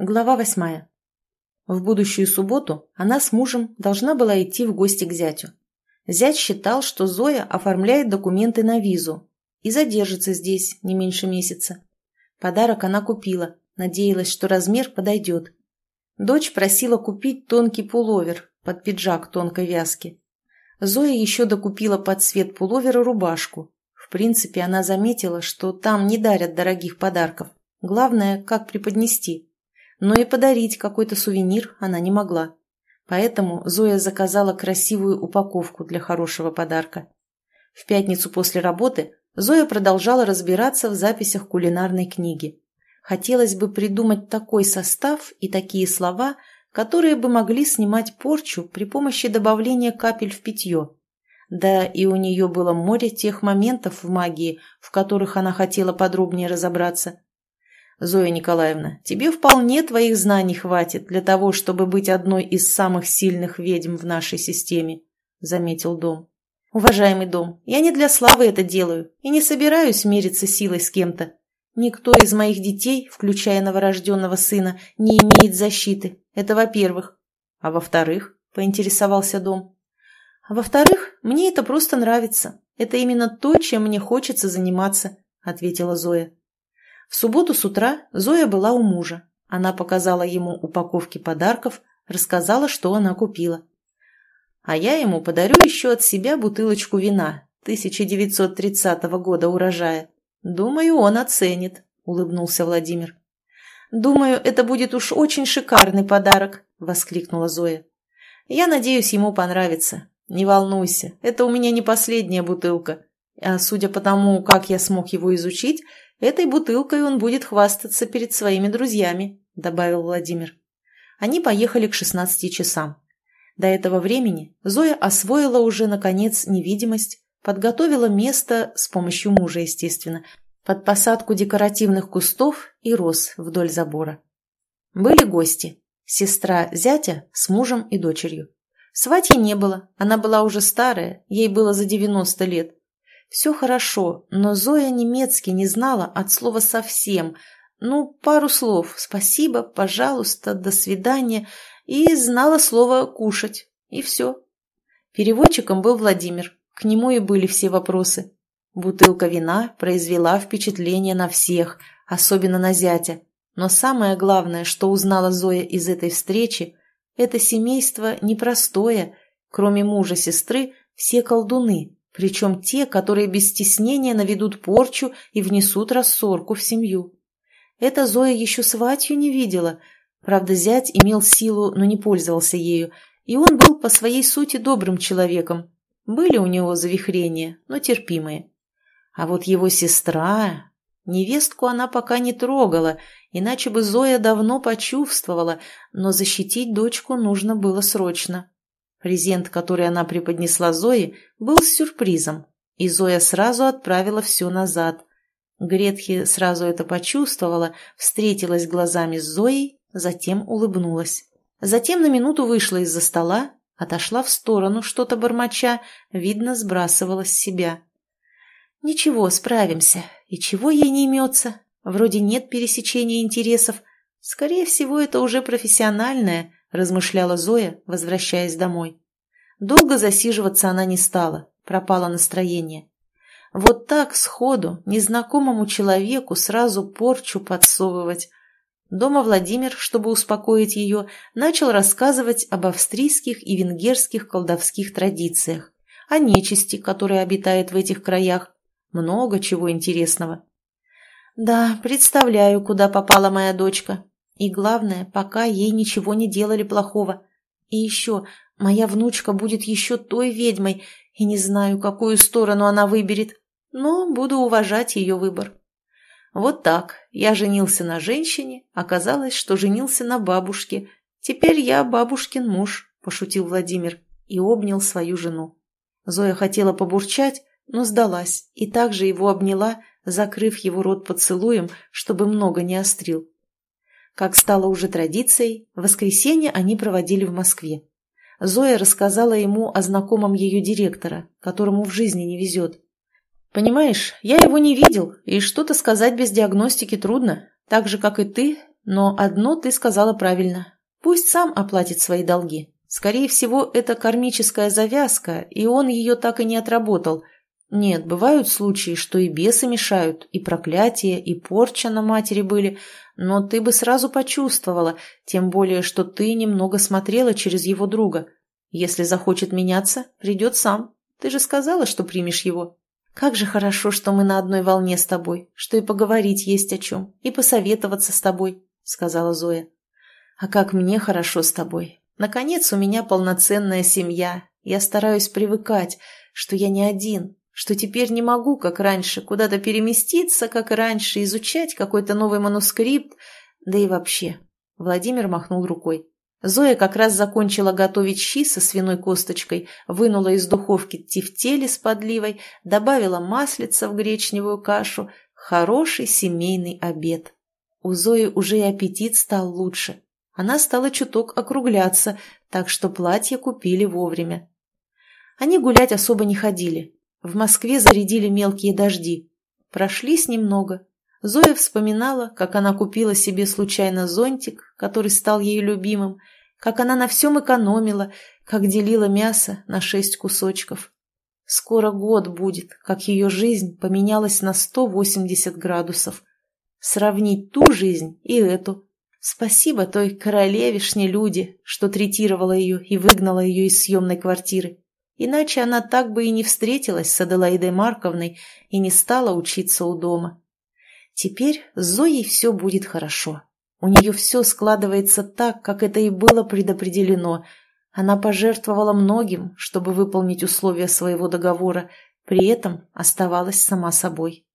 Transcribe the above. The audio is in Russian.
Глава восьмая. В будущую субботу она с мужем должна была идти в гости к зятю. Зять считал, что Зоя оформляет документы на визу и задержится здесь не меньше месяца. Подарок она купила, надеялась, что размер подойдет. Дочь просила купить тонкий пуловер под пиджак тонкой вязки. Зоя еще докупила под цвет пуловера рубашку. В принципе, она заметила, что там не дарят дорогих подарков. Главное, как преподнести – но и подарить какой-то сувенир она не могла. Поэтому Зоя заказала красивую упаковку для хорошего подарка. В пятницу после работы Зоя продолжала разбираться в записях кулинарной книги. Хотелось бы придумать такой состав и такие слова, которые бы могли снимать порчу при помощи добавления капель в питье. Да и у нее было море тех моментов в магии, в которых она хотела подробнее разобраться. Зоя Николаевна, тебе вполне твоих знаний хватит для того, чтобы быть одной из самых сильных ведьм в нашей системе», — заметил Дом. «Уважаемый Дом, я не для славы это делаю и не собираюсь мериться силой с кем-то. Никто из моих детей, включая новорожденного сына, не имеет защиты. Это во-первых. А во-вторых, — поинтересовался Дом. А во-вторых, мне это просто нравится. Это именно то, чем мне хочется заниматься, — ответила Зоя. В субботу с утра Зоя была у мужа. Она показала ему упаковки подарков, рассказала, что она купила. А я ему подарю еще от себя бутылочку вина 1930 года урожая. Думаю, он оценит, улыбнулся Владимир. Думаю, это будет уж очень шикарный подарок, воскликнула Зоя. Я надеюсь, ему понравится. Не волнуйся, это у меня не последняя бутылка. А судя по тому, как я смог его изучить, Этой бутылкой он будет хвастаться перед своими друзьями», — добавил Владимир. Они поехали к 16 часам. До этого времени Зоя освоила уже, наконец, невидимость, подготовила место, с помощью мужа, естественно, под посадку декоративных кустов и роз вдоль забора. Были гости. Сестра зятя с мужем и дочерью. Свадьи не было, она была уже старая, ей было за 90 лет. Все хорошо, но Зоя немецкий не знала от слова совсем. Ну, пару слов «спасибо», «пожалуйста», «до свидания» и знала слово «кушать». И все. Переводчиком был Владимир. К нему и были все вопросы. Бутылка вина произвела впечатление на всех, особенно на зятя. Но самое главное, что узнала Зоя из этой встречи, это семейство непростое. Кроме мужа сестры, все колдуны, причем те, которые без стеснения наведут порчу и внесут рассорку в семью. Это Зоя еще сватью не видела. Правда, зять имел силу, но не пользовался ею, и он был по своей сути добрым человеком. Были у него завихрения, но терпимые. А вот его сестра... Невестку она пока не трогала, иначе бы Зоя давно почувствовала, но защитить дочку нужно было срочно. Презент, который она преподнесла Зое, был сюрпризом, и Зоя сразу отправила все назад. Гретхи сразу это почувствовала, встретилась глазами с Зоей, затем улыбнулась. Затем на минуту вышла из-за стола, отошла в сторону, что-то бормоча, видно, сбрасывала с себя. «Ничего, справимся. И чего ей не имется? Вроде нет пересечения интересов. Скорее всего, это уже профессиональное, – размышляла Зоя, возвращаясь домой. Долго засиживаться она не стала, пропало настроение. Вот так сходу незнакомому человеку сразу порчу подсовывать. Дома Владимир, чтобы успокоить ее, начал рассказывать об австрийских и венгерских колдовских традициях, о нечисти, которая обитает в этих краях. Много чего интересного. «Да, представляю, куда попала моя дочка», и главное, пока ей ничего не делали плохого. И еще, моя внучка будет еще той ведьмой, и не знаю, какую сторону она выберет, но буду уважать ее выбор. Вот так. Я женился на женщине, оказалось, что женился на бабушке. Теперь я бабушкин муж, пошутил Владимир и обнял свою жену. Зоя хотела побурчать, но сдалась и также его обняла, закрыв его рот поцелуем, чтобы много не острил. Как стало уже традицией, воскресенье они проводили в Москве. Зоя рассказала ему о знакомом ее директора, которому в жизни не везет. «Понимаешь, я его не видел, и что-то сказать без диагностики трудно, так же, как и ты, Но одно ты сказала правильно. Пусть сам оплатит свои долги. Скорее всего, это кармическая завязка, и он ее так и не отработал. Нет, бывают случаи, что и бесы мешают, и проклятие, и порча на матери были, но ты бы сразу почувствовала, тем более, что ты немного смотрела через его друга. Если захочет меняться, придет сам. Ты же сказала, что примешь его. Как же хорошо, что мы на одной волне с тобой, что и поговорить есть о чем, и посоветоваться с тобой, — сказала Зоя. А как мне хорошо с тобой. Наконец у меня полноценная семья. Я стараюсь привыкать, что я не один, что теперь не могу, как раньше, куда-то переместиться, как раньше, изучать какой-то новый манускрипт, да и вообще. Владимир махнул рукой. Зоя как раз закончила готовить щи со свиной косточкой, вынула из духовки тефтели с подливой, добавила маслица в гречневую кашу. Хороший семейный обед. У Зои уже и аппетит стал лучше она стала чуток округляться, так что платье купили вовремя. Они гулять особо не ходили. В Москве зарядили мелкие дожди. Прошлись немного. Зоя вспоминала, как она купила себе случайно зонтик, который стал ее любимым, как она на всем экономила, как делила мясо на шесть кусочков. Скоро год будет, как ее жизнь поменялась на 180 градусов. Сравнить ту жизнь и эту – Спасибо той королевишне люди, что третировала ее и выгнала ее из съемной квартиры. Иначе она так бы и не встретилась с Аделаидой Марковной и не стала учиться у дома. Теперь с Зоей все будет хорошо. У нее все складывается так, как это и было предопределено. Она пожертвовала многим, чтобы выполнить условия своего договора, при этом оставалась сама собой.